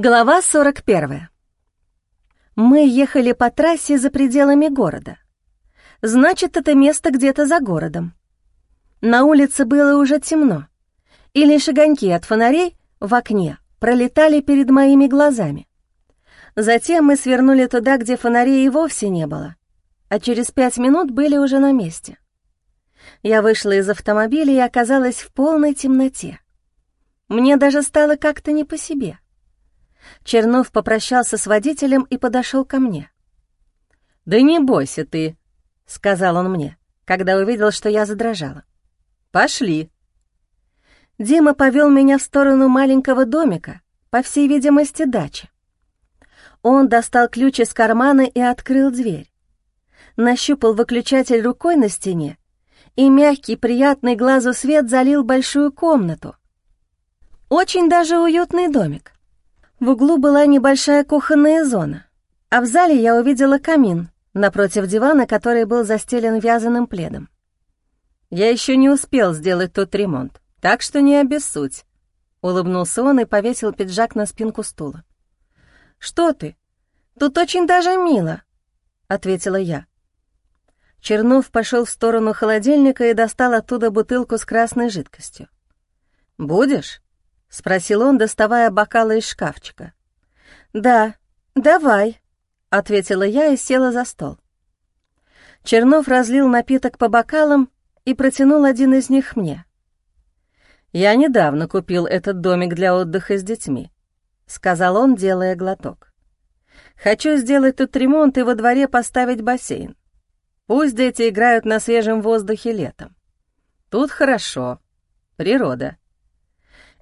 Глава 41. Мы ехали по трассе за пределами города. Значит, это место где-то за городом. На улице было уже темно, и лишь огоньки от фонарей в окне пролетали перед моими глазами. Затем мы свернули туда, где фонарей и вовсе не было, а через пять минут были уже на месте. Я вышла из автомобиля и оказалась в полной темноте. Мне даже стало как-то не по себе — Чернов попрощался с водителем и подошел ко мне. «Да не бойся ты», — сказал он мне, когда увидел, что я задрожала. «Пошли». Дима повел меня в сторону маленького домика, по всей видимости, дачи. Он достал ключ из кармана и открыл дверь. Нащупал выключатель рукой на стене, и мягкий, приятный глазу свет залил большую комнату. Очень даже уютный домик. В углу была небольшая кухонная зона, а в зале я увидела камин напротив дивана, который был застелен вязаным пледом. «Я еще не успел сделать тот ремонт, так что не обессудь», — улыбнулся он и повесил пиджак на спинку стула. «Что ты? Тут очень даже мило», — ответила я. Чернов пошел в сторону холодильника и достал оттуда бутылку с красной жидкостью. «Будешь?» — спросил он, доставая бокалы из шкафчика. «Да, давай», — ответила я и села за стол. Чернов разлил напиток по бокалам и протянул один из них мне. «Я недавно купил этот домик для отдыха с детьми», — сказал он, делая глоток. «Хочу сделать тут ремонт и во дворе поставить бассейн. Пусть дети играют на свежем воздухе летом. Тут хорошо, природа».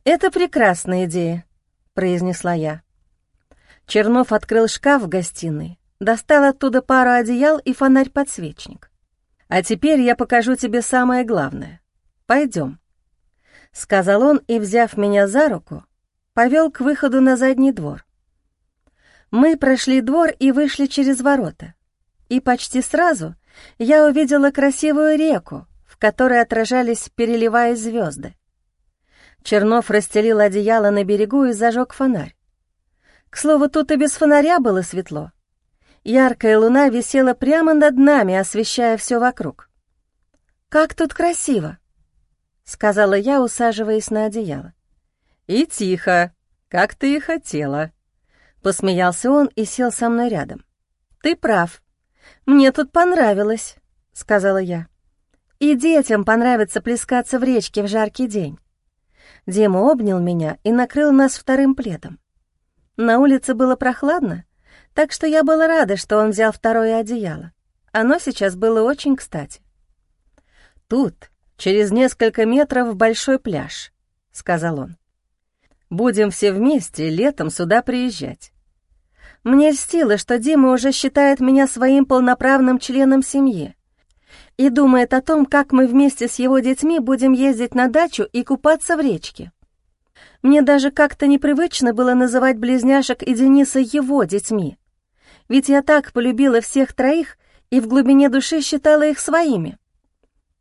«Это прекрасная идея», — произнесла я. Чернов открыл шкаф в гостиной, достал оттуда пару одеял и фонарь-подсвечник. «А теперь я покажу тебе самое главное. Пойдем», — сказал он и, взяв меня за руку, повел к выходу на задний двор. Мы прошли двор и вышли через ворота, и почти сразу я увидела красивую реку, в которой отражались, переливаясь звезды. Чернов расстелил одеяло на берегу и зажег фонарь. К слову, тут и без фонаря было светло. Яркая луна висела прямо над нами, освещая все вокруг. «Как тут красиво!» — сказала я, усаживаясь на одеяло. «И тихо, как ты и хотела», — посмеялся он и сел со мной рядом. «Ты прав. Мне тут понравилось», — сказала я. «И детям понравится плескаться в речке в жаркий день. Дима обнял меня и накрыл нас вторым пледом. На улице было прохладно, так что я была рада, что он взял второе одеяло. Оно сейчас было очень кстати. «Тут, через несколько метров, большой пляж», — сказал он. «Будем все вместе летом сюда приезжать». Мне льстило, что Дима уже считает меня своим полноправным членом семьи и думает о том, как мы вместе с его детьми будем ездить на дачу и купаться в речке. Мне даже как-то непривычно было называть близняшек и Дениса его детьми, ведь я так полюбила всех троих и в глубине души считала их своими.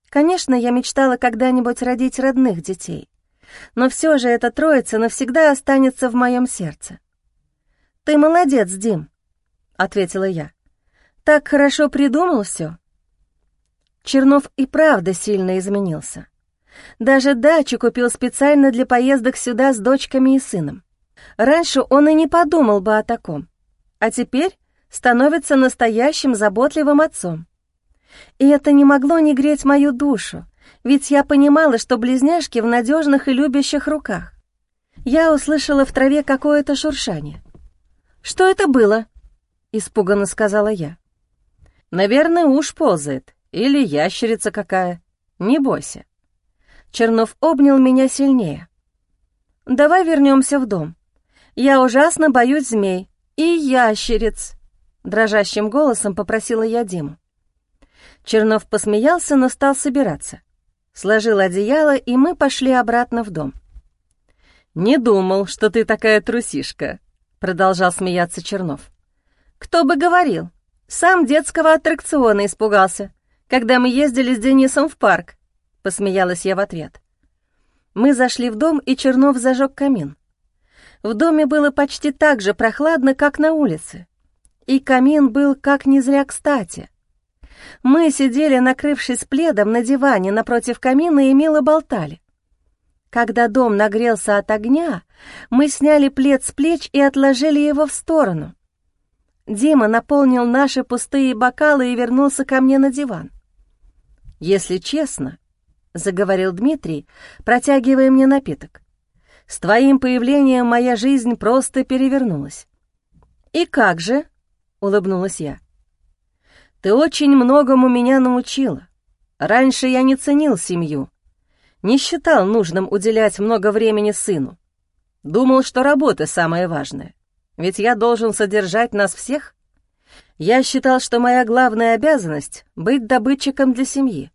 Конечно, я мечтала когда-нибудь родить родных детей, но все же эта троица навсегда останется в моем сердце. «Ты молодец, Дим», — ответила я. «Так хорошо придумал все. Чернов и правда сильно изменился. Даже дачу купил специально для поездок сюда с дочками и сыном. Раньше он и не подумал бы о таком, а теперь становится настоящим заботливым отцом. И это не могло не греть мою душу, ведь я понимала, что близняшки в надежных и любящих руках. Я услышала в траве какое-то шуршание. «Что это было?» — испуганно сказала я. «Наверное, уж ползает», или ящерица какая. Не бойся. Чернов обнял меня сильнее. «Давай вернемся в дом. Я ужасно боюсь змей и ящериц», — дрожащим голосом попросила я Диму. Чернов посмеялся, но стал собираться. Сложил одеяло, и мы пошли обратно в дом. «Не думал, что ты такая трусишка», — продолжал смеяться Чернов. «Кто бы говорил, сам детского аттракциона испугался когда мы ездили с Денисом в парк», — посмеялась я в ответ. Мы зашли в дом, и Чернов зажег камин. В доме было почти так же прохладно, как на улице, и камин был как не зря кстати. Мы сидели, накрывшись пледом на диване напротив камина и мило болтали. Когда дом нагрелся от огня, мы сняли плед с плеч и отложили его в сторону. Дима наполнил наши пустые бокалы и вернулся ко мне на диван. «Если честно», — заговорил Дмитрий, протягивая мне напиток, «с твоим появлением моя жизнь просто перевернулась». «И как же?» — улыбнулась я. «Ты очень многому меня научила. Раньше я не ценил семью, не считал нужным уделять много времени сыну. Думал, что работа самое важное, ведь я должен содержать нас всех. Я считал, что моя главная обязанность — быть добытчиком для семьи,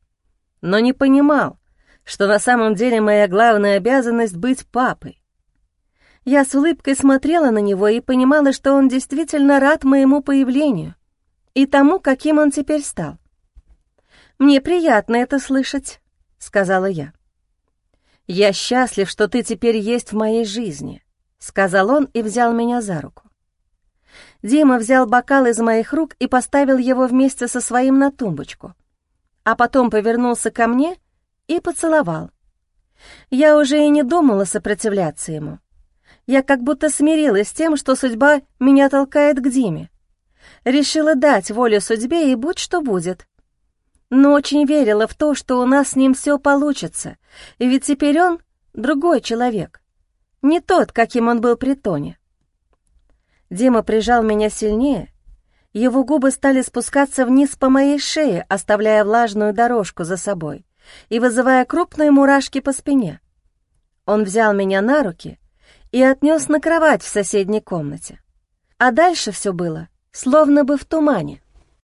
но не понимал, что на самом деле моя главная обязанность — быть папой. Я с улыбкой смотрела на него и понимала, что он действительно рад моему появлению и тому, каким он теперь стал. «Мне приятно это слышать», — сказала я. «Я счастлив, что ты теперь есть в моей жизни», — сказал он и взял меня за руку. Дима взял бокал из моих рук и поставил его вместе со своим на тумбочку, а потом повернулся ко мне и поцеловал. Я уже и не думала сопротивляться ему. Я как будто смирилась с тем, что судьба меня толкает к Диме. Решила дать волю судьбе и будь что будет но очень верила в то, что у нас с ним все получится, и ведь теперь он другой человек, не тот, каким он был при Тоне. Дима прижал меня сильнее, его губы стали спускаться вниз по моей шее, оставляя влажную дорожку за собой и вызывая крупные мурашки по спине. Он взял меня на руки и отнес на кровать в соседней комнате. А дальше все было, словно бы в тумане.